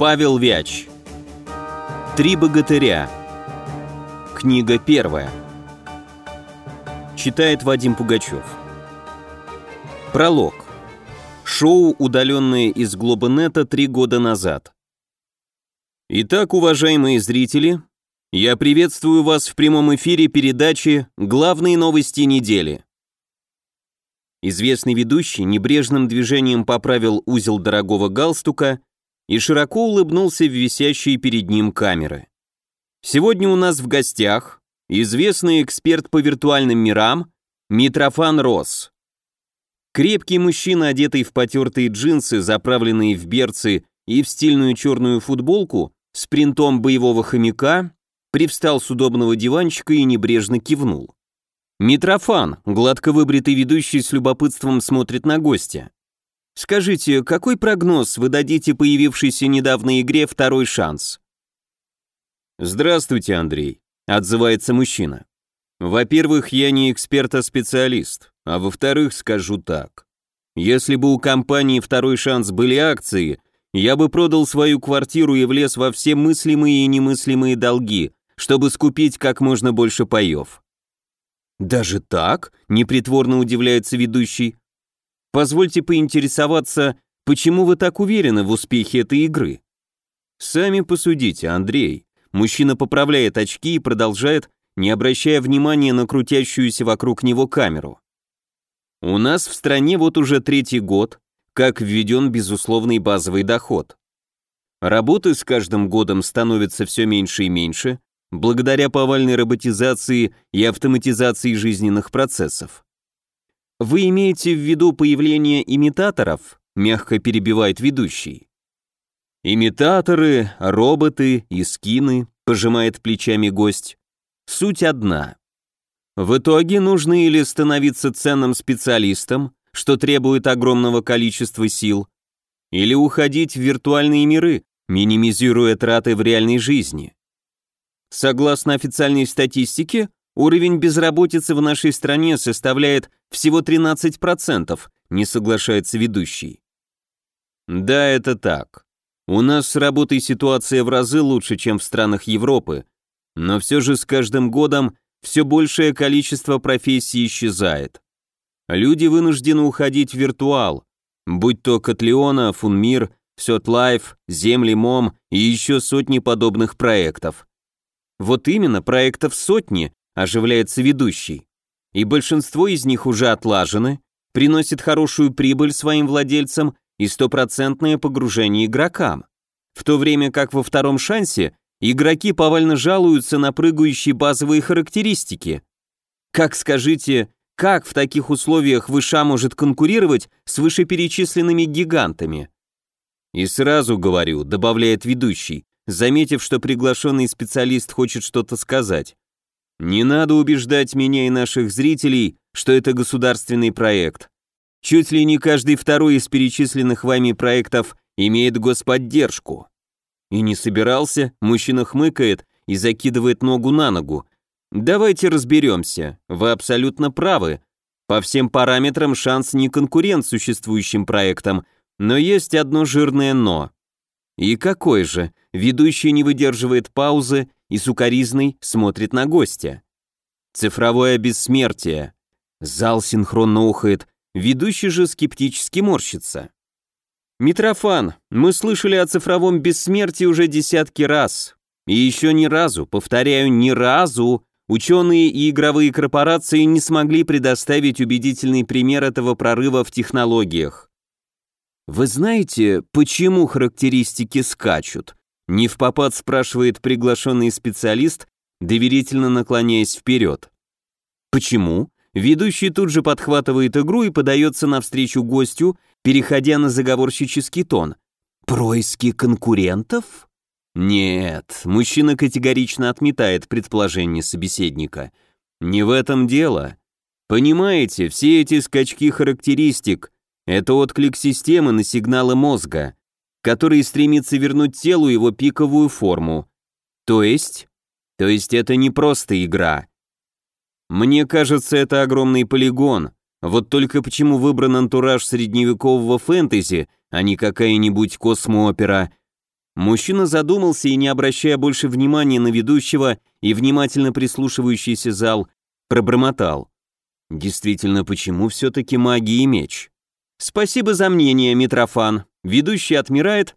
Павел Вяч. Три богатыря. Книга первая. Читает Вадим Пугачев. Пролог. Шоу, удаленное из Глобанета три года назад. Итак, уважаемые зрители, я приветствую вас в прямом эфире передачи «Главные новости недели». Известный ведущий небрежным движением поправил узел дорогого галстука и широко улыбнулся в висящие перед ним камеры. Сегодня у нас в гостях известный эксперт по виртуальным мирам Митрофан Рос. Крепкий мужчина, одетый в потертые джинсы, заправленные в берцы и в стильную черную футболку с принтом боевого хомяка, привстал с удобного диванчика и небрежно кивнул. Митрофан, гладко выбритый ведущий с любопытством смотрит на гостя. Скажите, какой прогноз вы дадите появившейся недавно игре «Второй шанс»?» «Здравствуйте, Андрей», — отзывается мужчина. «Во-первых, я не эксперт, а специалист, а во-вторых, скажу так. Если бы у компании «Второй шанс» были акции, я бы продал свою квартиру и влез во все мыслимые и немыслимые долги, чтобы скупить как можно больше паев». «Даже так?» — непритворно удивляется ведущий. Позвольте поинтересоваться, почему вы так уверены в успехе этой игры? Сами посудите, Андрей. Мужчина поправляет очки и продолжает, не обращая внимания на крутящуюся вокруг него камеру. У нас в стране вот уже третий год, как введен безусловный базовый доход. Работы с каждым годом становится все меньше и меньше, благодаря повальной роботизации и автоматизации жизненных процессов. «Вы имеете в виду появление имитаторов?» – мягко перебивает ведущий. «Имитаторы, роботы и скины», – пожимает плечами гость. «Суть одна. В итоге нужно или становиться ценным специалистом, что требует огромного количества сил, или уходить в виртуальные миры, минимизируя траты в реальной жизни. Согласно официальной статистике, Уровень безработицы в нашей стране составляет всего 13%, не соглашается ведущий. Да, это так. У нас с работой ситуация в разы лучше, чем в странах Европы, но все же с каждым годом все большее количество профессий исчезает. Люди вынуждены уходить в виртуал, будь то Котлеона, Фунмир, Сетлайф, Земли Мом и еще сотни подобных проектов. Вот именно, проектов сотни, оживляется ведущий. И большинство из них уже отлажены, приносит хорошую прибыль своим владельцам и стопроцентное погружение игрокам. В то время как во втором шансе игроки повально жалуются на прыгающие базовые характеристики. Как скажите, как в таких условиях Выша может конкурировать с вышеперечисленными гигантами? И сразу говорю, добавляет ведущий, заметив, что приглашенный специалист хочет что-то сказать. Не надо убеждать меня и наших зрителей, что это государственный проект. Чуть ли не каждый второй из перечисленных вами проектов имеет господдержку. И не собирался, мужчина хмыкает и закидывает ногу на ногу. Давайте разберемся, вы абсолютно правы. По всем параметрам шанс не конкурент существующим проектам, но есть одно жирное «но». И какой же? Ведущий не выдерживает паузы и сукоризный смотрит на гостя. Цифровое бессмертие. Зал синхронно ухает, ведущий же скептически морщится. Митрофан, мы слышали о цифровом бессмертии уже десятки раз. И еще ни разу, повторяю, ни разу, ученые и игровые корпорации не смогли предоставить убедительный пример этого прорыва в технологиях. Вы знаете, почему характеристики скачут? Не в попад спрашивает приглашенный специалист, доверительно наклоняясь вперед. Почему? Ведущий тут же подхватывает игру и подается навстречу гостю, переходя на заговорщический тон. Происки конкурентов? Нет, мужчина категорично отметает предположение собеседника. Не в этом дело. Понимаете, все эти скачки характеристик — это отклик системы на сигналы мозга. который стремится вернуть телу его пиковую форму. То есть? То есть это не просто игра. Мне кажется, это огромный полигон. Вот только почему выбран антураж средневекового фэнтези, а не какая-нибудь космоопера? Мужчина задумался и, не обращая больше внимания на ведущего и внимательно прислушивающийся зал, пробормотал. Действительно, почему все-таки магия и меч? Спасибо за мнение, Митрофан. Ведущий отмирает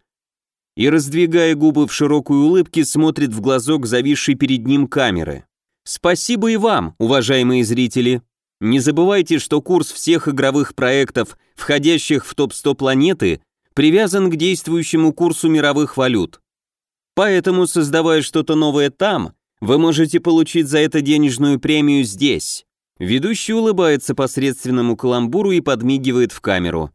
и, раздвигая губы в широкой улыбке, смотрит в глазок зависшей перед ним камеры. Спасибо и вам, уважаемые зрители. Не забывайте, что курс всех игровых проектов, входящих в топ-100 планеты, привязан к действующему курсу мировых валют. Поэтому, создавая что-то новое там, вы можете получить за это денежную премию здесь. Ведущий улыбается посредственному каламбуру и подмигивает в камеру.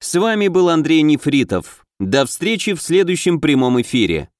С вами был Андрей Нефритов. До встречи в следующем прямом эфире.